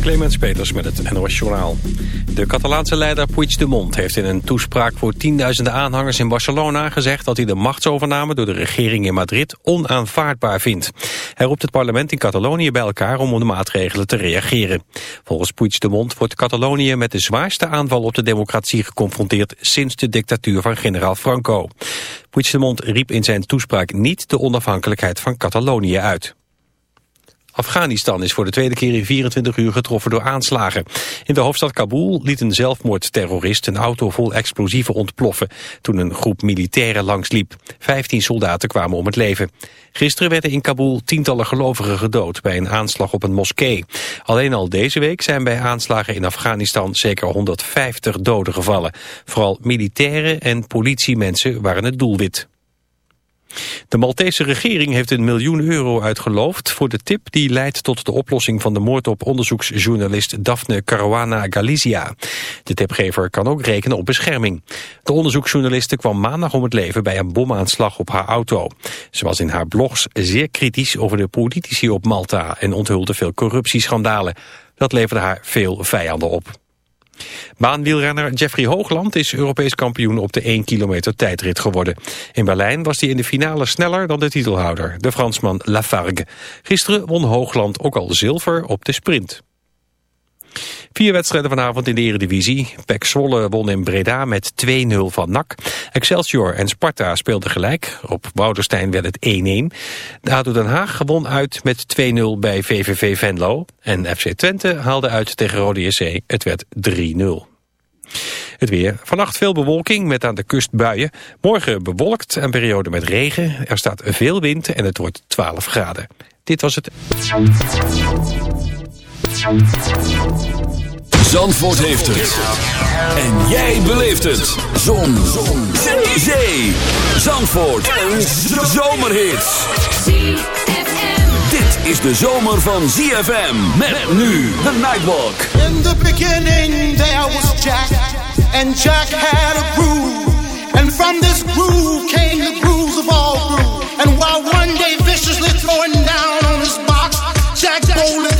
Clemens Peters met het NOS Journaal. De Catalaanse leider Puigdemont heeft in een toespraak voor tienduizenden aanhangers in Barcelona gezegd dat hij de machtsovername door de regering in Madrid onaanvaardbaar vindt. Hij roept het parlement in Catalonië bij elkaar om op de maatregelen te reageren. Volgens Puigdemont wordt Catalonië met de zwaarste aanval op de democratie geconfronteerd sinds de dictatuur van generaal Franco. Puigdemont riep in zijn toespraak niet de onafhankelijkheid van Catalonië uit. Afghanistan is voor de tweede keer in 24 uur getroffen door aanslagen. In de hoofdstad Kabul liet een zelfmoordterrorist een auto vol explosieven ontploffen toen een groep militairen langsliep. Vijftien soldaten kwamen om het leven. Gisteren werden in Kabul tientallen gelovigen gedood bij een aanslag op een moskee. Alleen al deze week zijn bij aanslagen in Afghanistan zeker 150 doden gevallen. Vooral militairen en politiemensen waren het doelwit. De Maltese regering heeft een miljoen euro uitgeloofd voor de tip die leidt tot de oplossing van de moord op onderzoeksjournalist Daphne Caruana Galizia. De tipgever kan ook rekenen op bescherming. De onderzoeksjournaliste kwam maandag om het leven bij een bomaanslag op haar auto. Ze was in haar blogs zeer kritisch over de politici op Malta en onthulde veel corruptieschandalen. Dat leverde haar veel vijanden op. Baanwielrenner Jeffrey Hoogland is Europees kampioen op de 1 kilometer tijdrit geworden. In Berlijn was hij in de finale sneller dan de titelhouder, de Fransman Lafargue. Gisteren won Hoogland ook al zilver op de sprint. Vier wedstrijden vanavond in de Eredivisie. Pek Zwolle won in Breda met 2-0 van NAC. Excelsior en Sparta speelden gelijk. Op Woudenstein werd het 1-1. De ADO Den Haag won uit met 2-0 bij VVV Venlo. En FC Twente haalde uit tegen Rode JC. Het werd 3-0. Het weer. Vannacht veel bewolking met aan de kust buien. Morgen bewolkt en periode met regen. Er staat veel wind en het wordt 12 graden. Dit was het. Zandvoort heeft het. En jij beleeft het. Zon. Zon. Zee. Zandvoort. Een zomerhit. Dit is de zomer van ZFM. Met nu de Nightwalk. In the beginning there was Jack. And Jack had a groove. And from this groove came the grooves of all grooves. And while one day viciously throwing down on his box, Jack boldly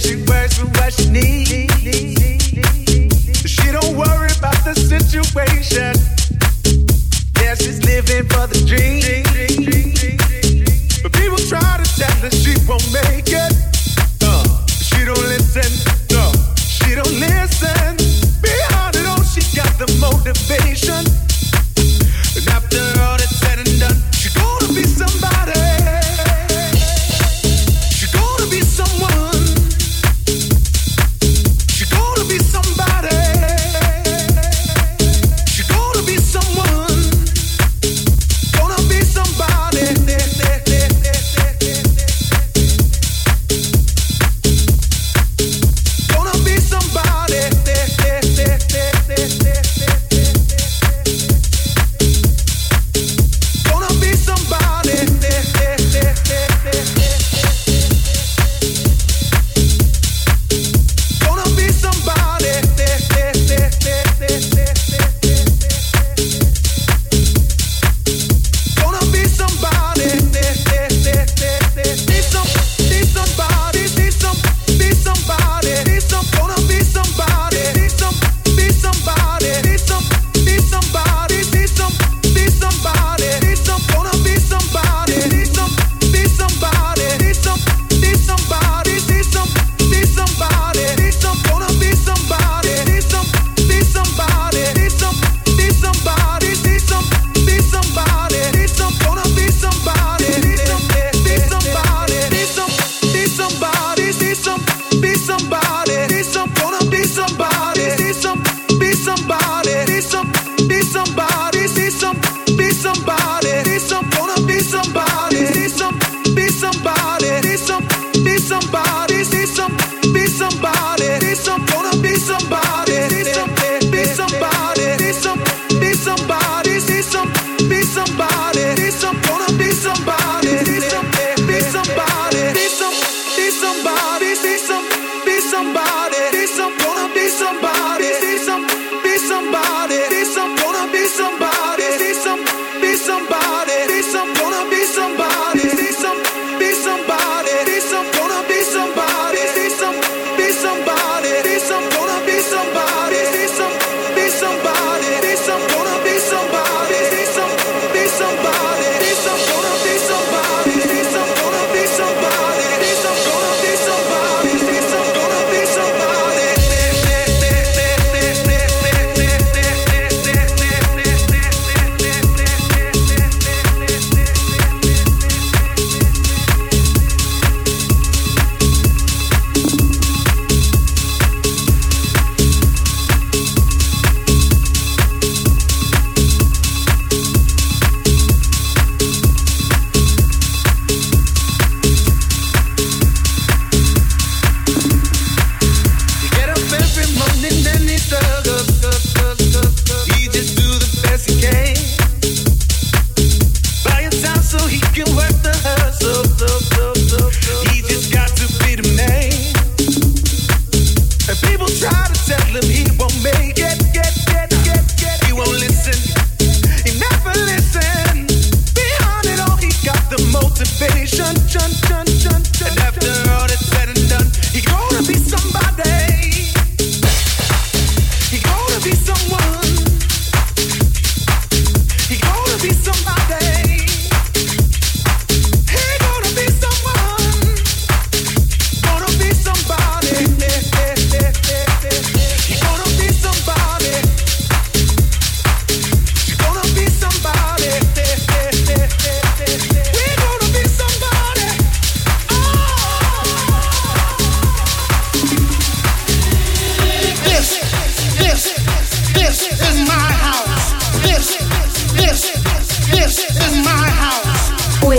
She works for what she needs. She don't worry about the situation. Yeah, she's living for the dream. But people try to tell her she won't make it. Uh, she don't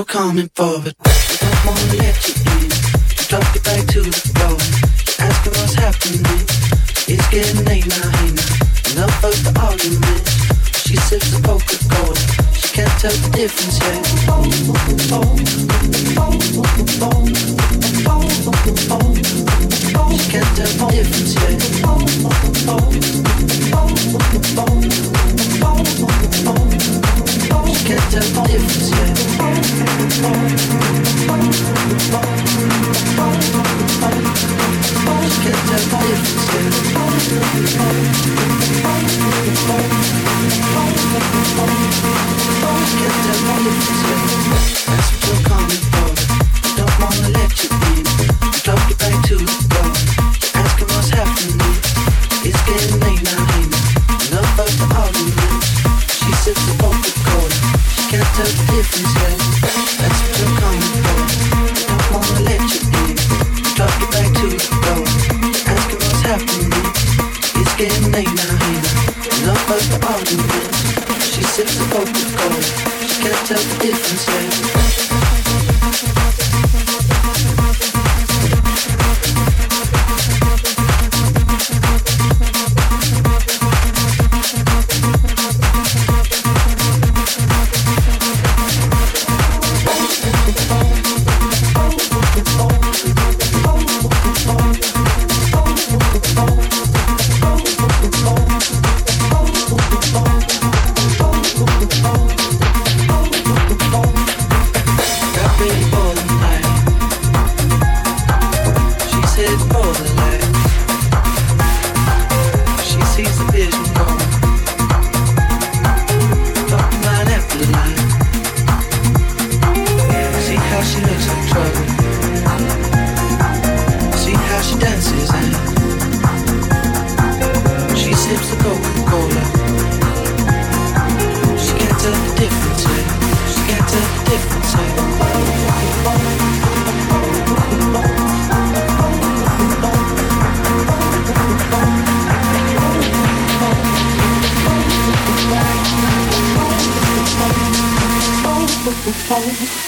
you're coming for, it. difference yet.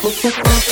Look at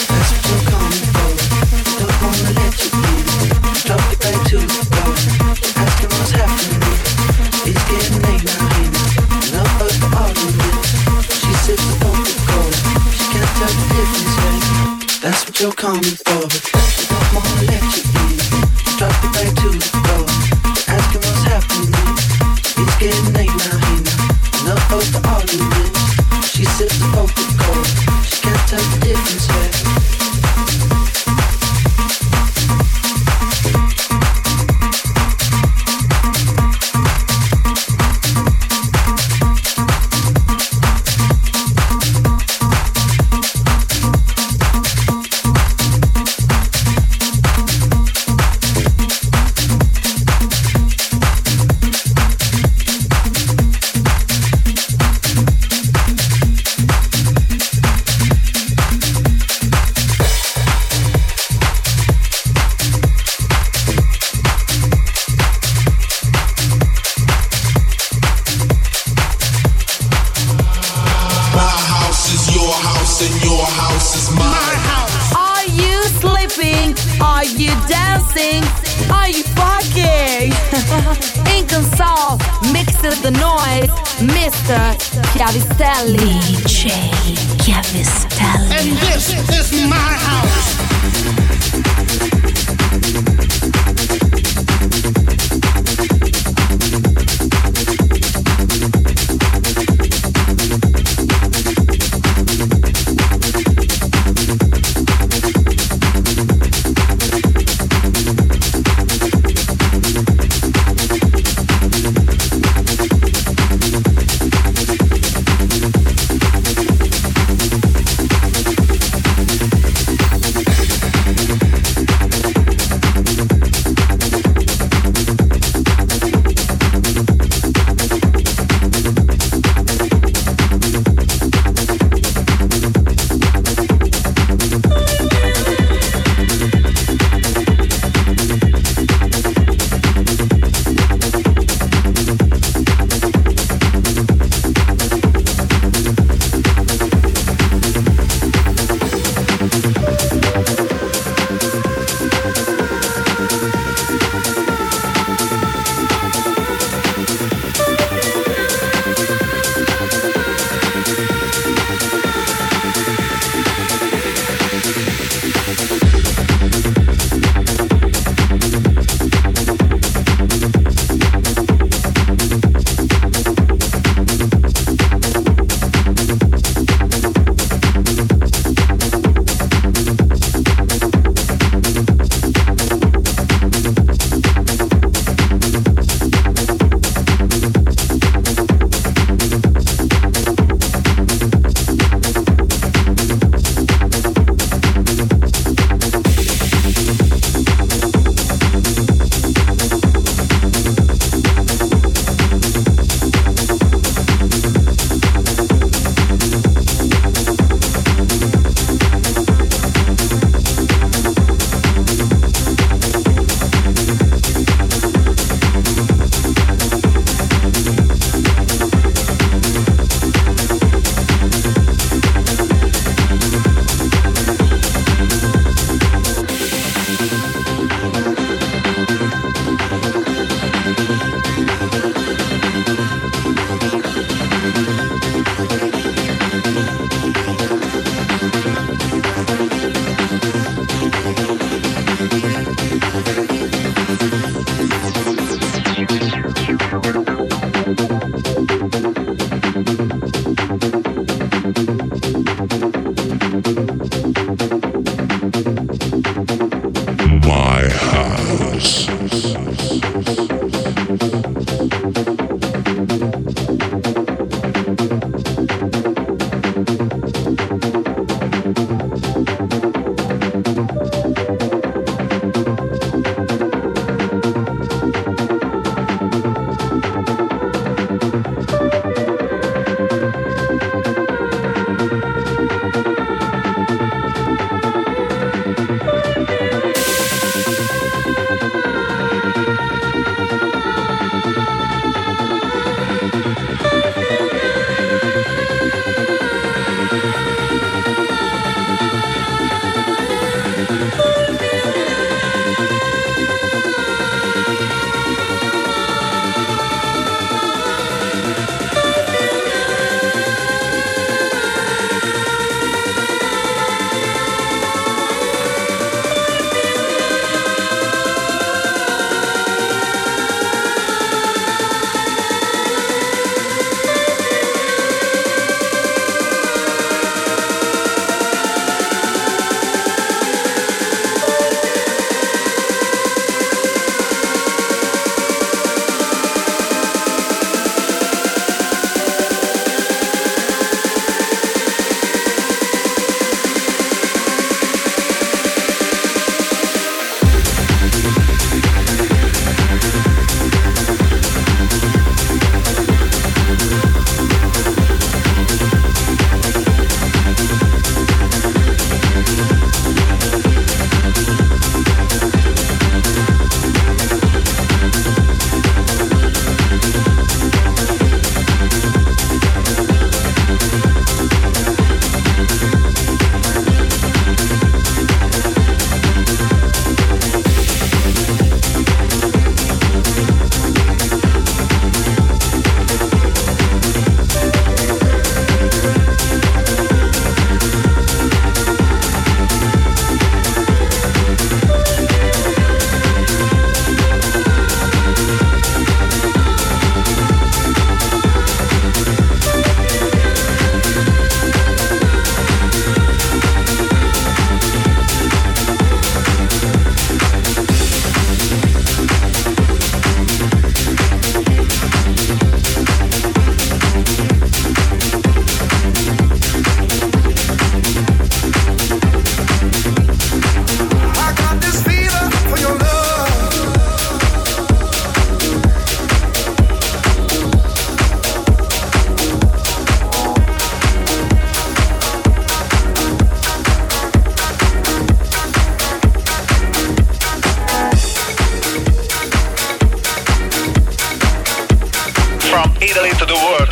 from Italy to the world.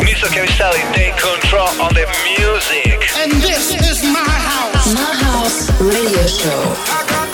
Mr. Chiavistelli, take control on the music. And this is my house. My house radio show.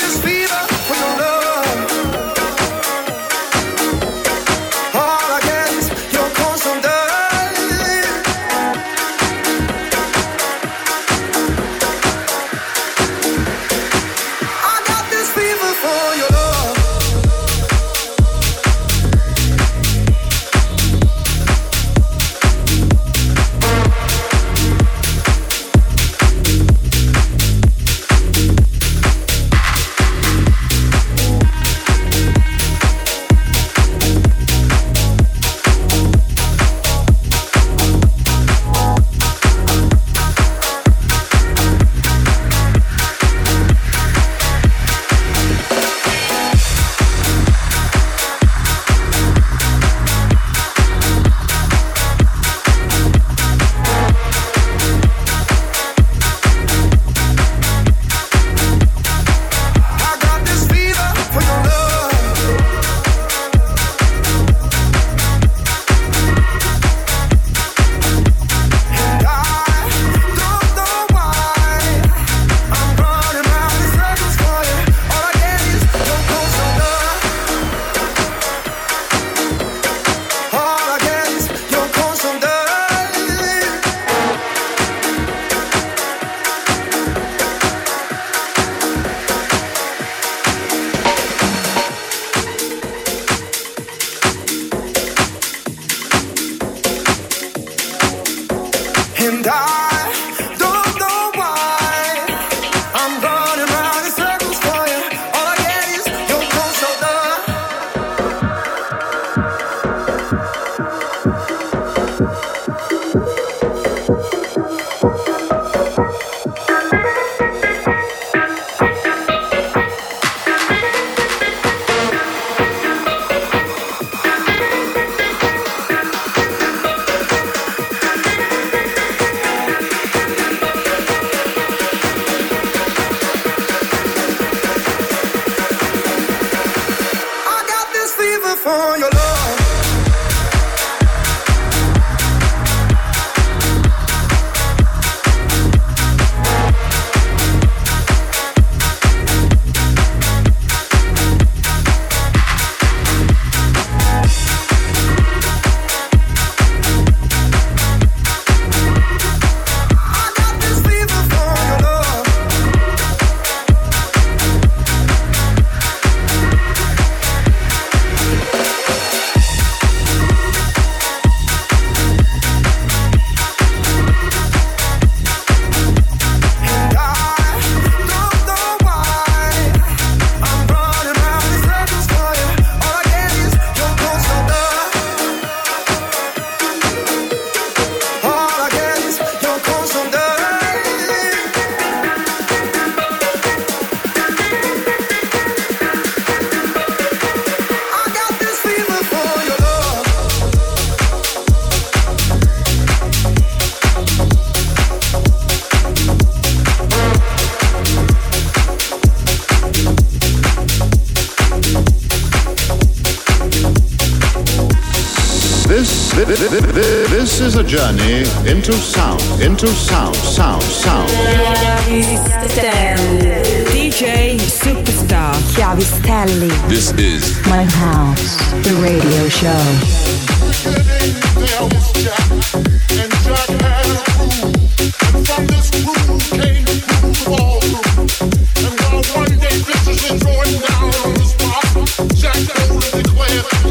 This, this, this is a journey into sound, into sound, sound, sound. DJ Superstar Chiavistelli. This is My House, the radio show. And while one day, this is enjoying now.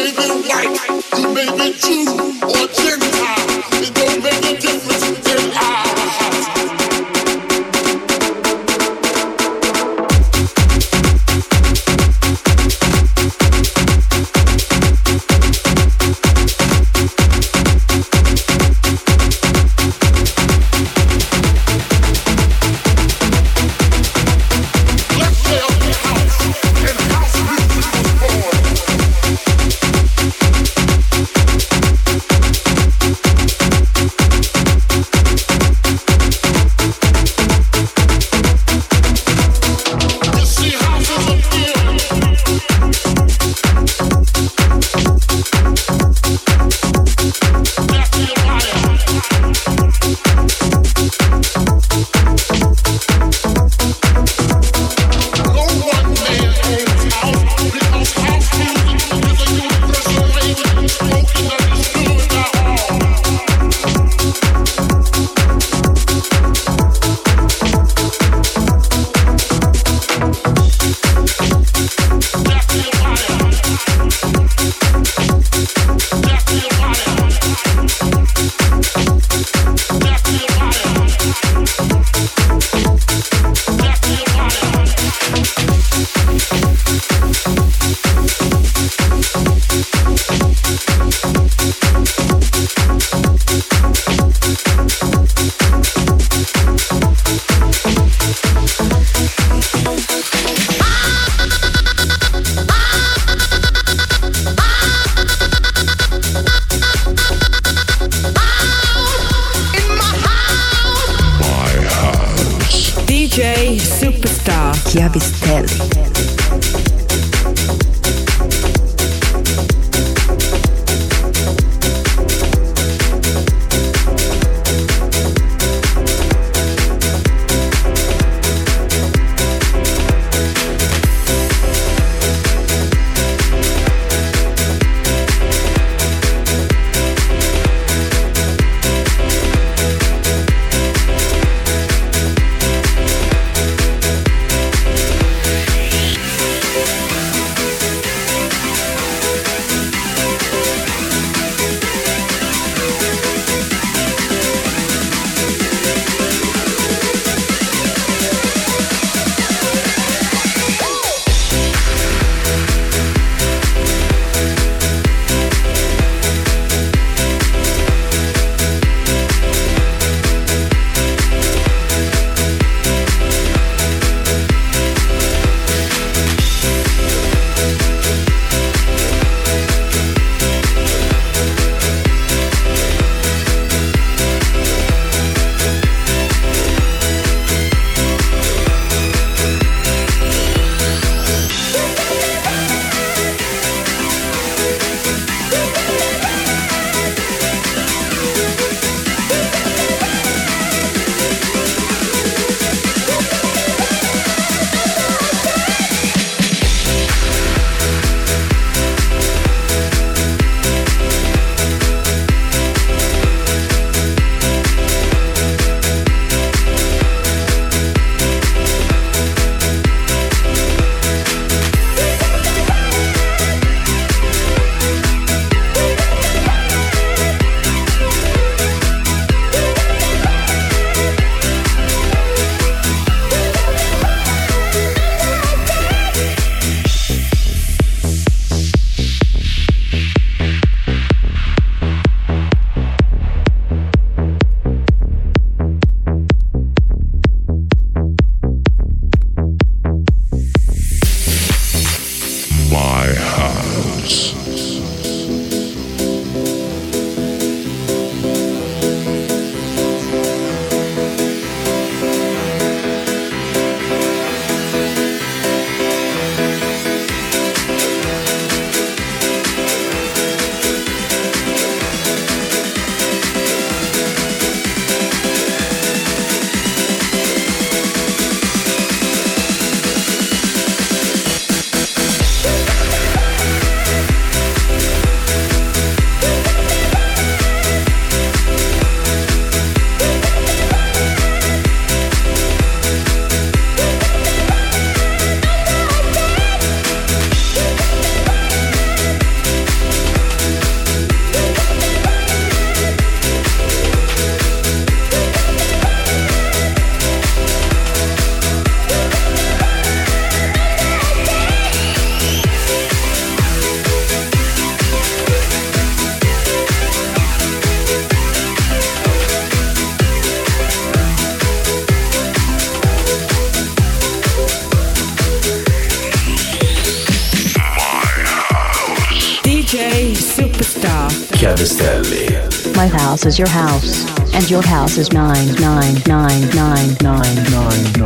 baby, white, you baby, too, or two. Superstar Chiavistelli. is your house, and your house is 9999999.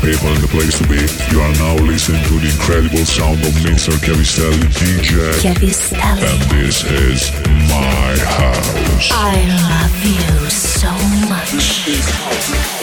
people and the place to be. You are now listening to the incredible sound of Mr. Chiavistelli DJ. Chiavistelli. And this is my house. I love you so much.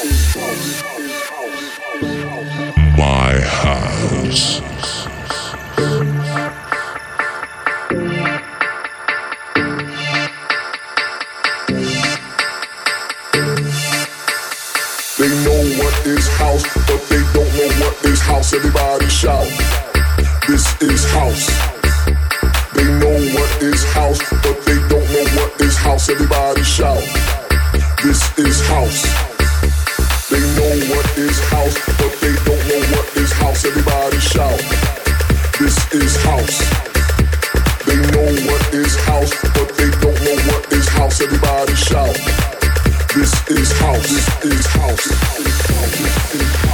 My house. They know what is house, but they don't know what is house. Everybody shout, This is house. They know what is house, but they don't know what is house. Everybody shout. everybody shout. This is house. They know what is house, but they don't know what is house. Everybody shout. This is house. This is house. This is house.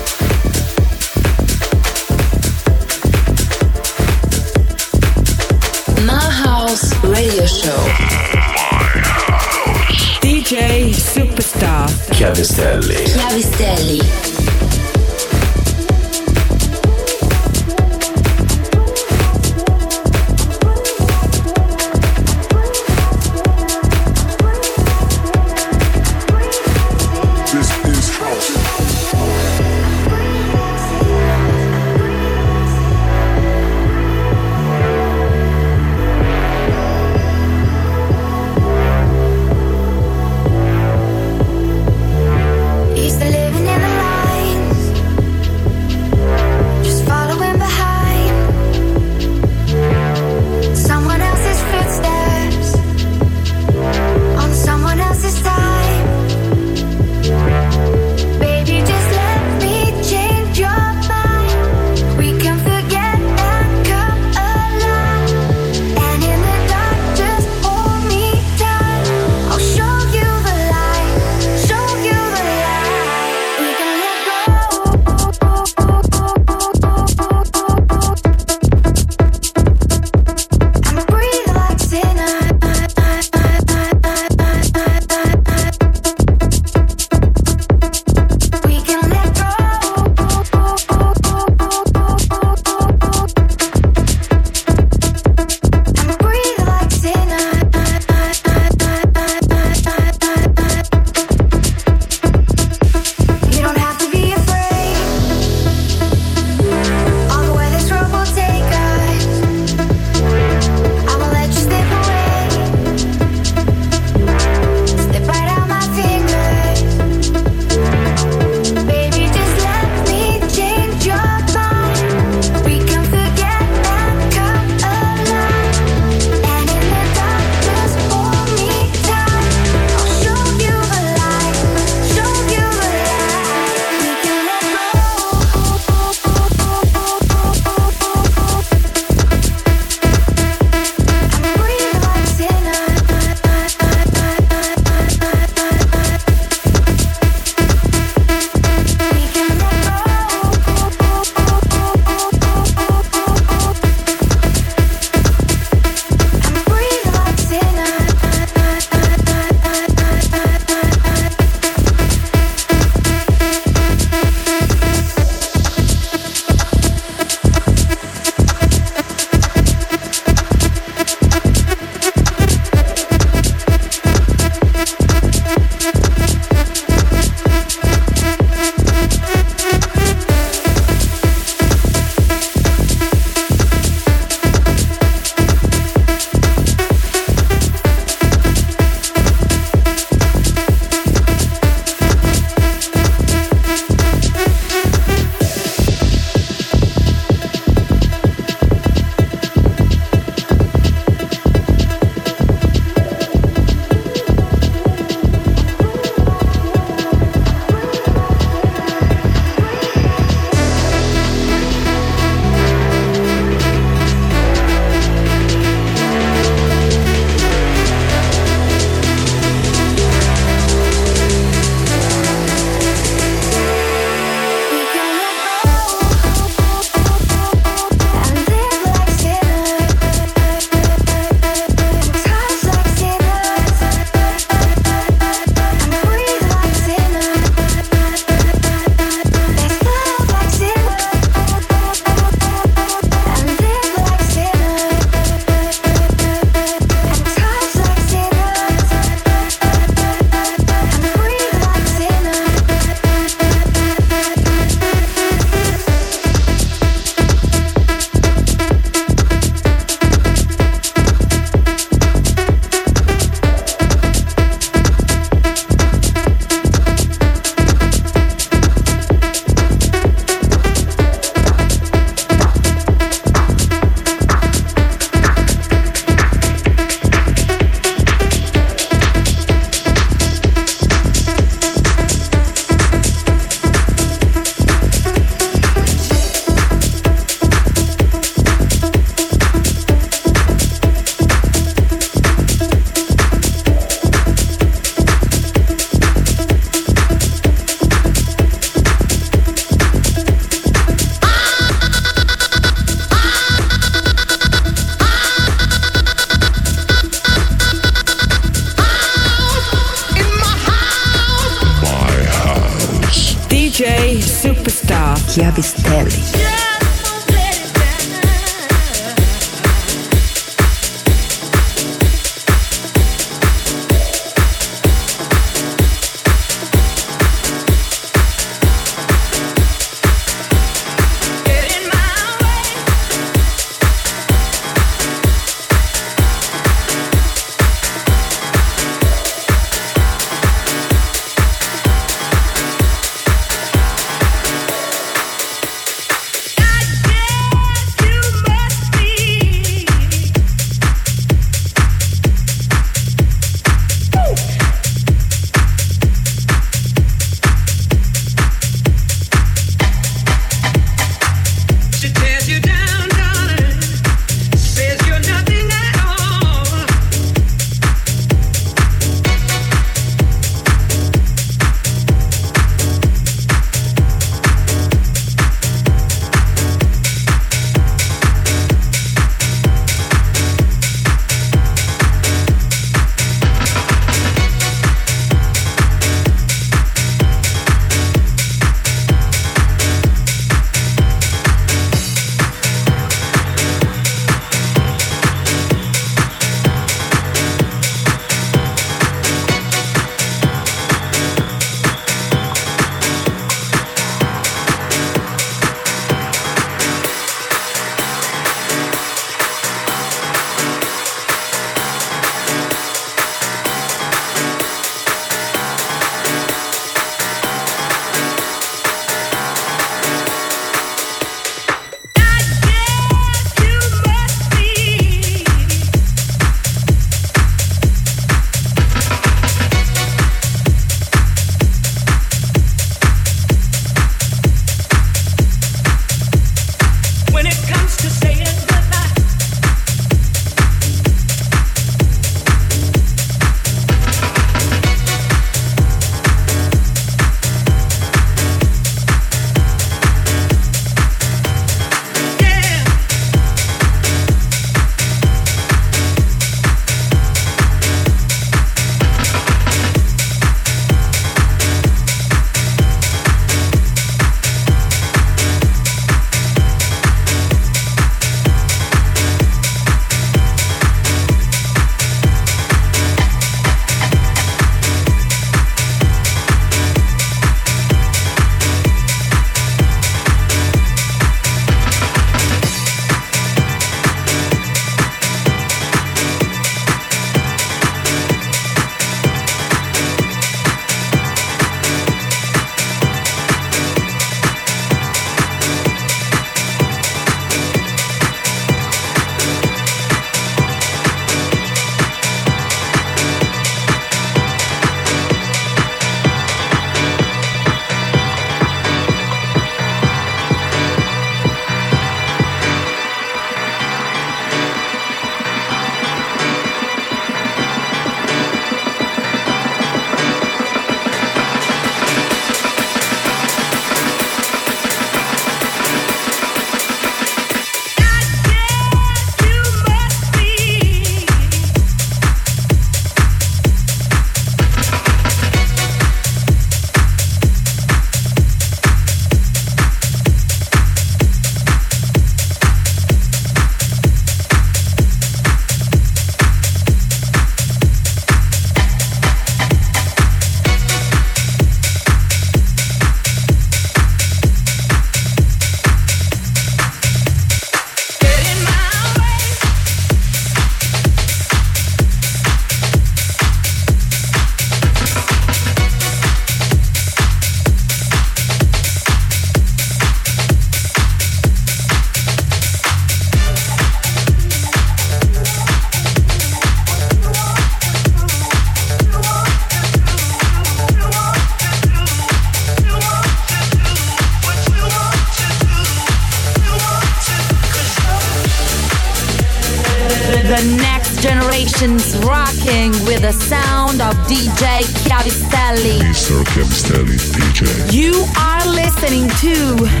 DJ Chiavistelli. Mr. Chiavistelli DJ. You are listening to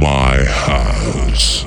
my house.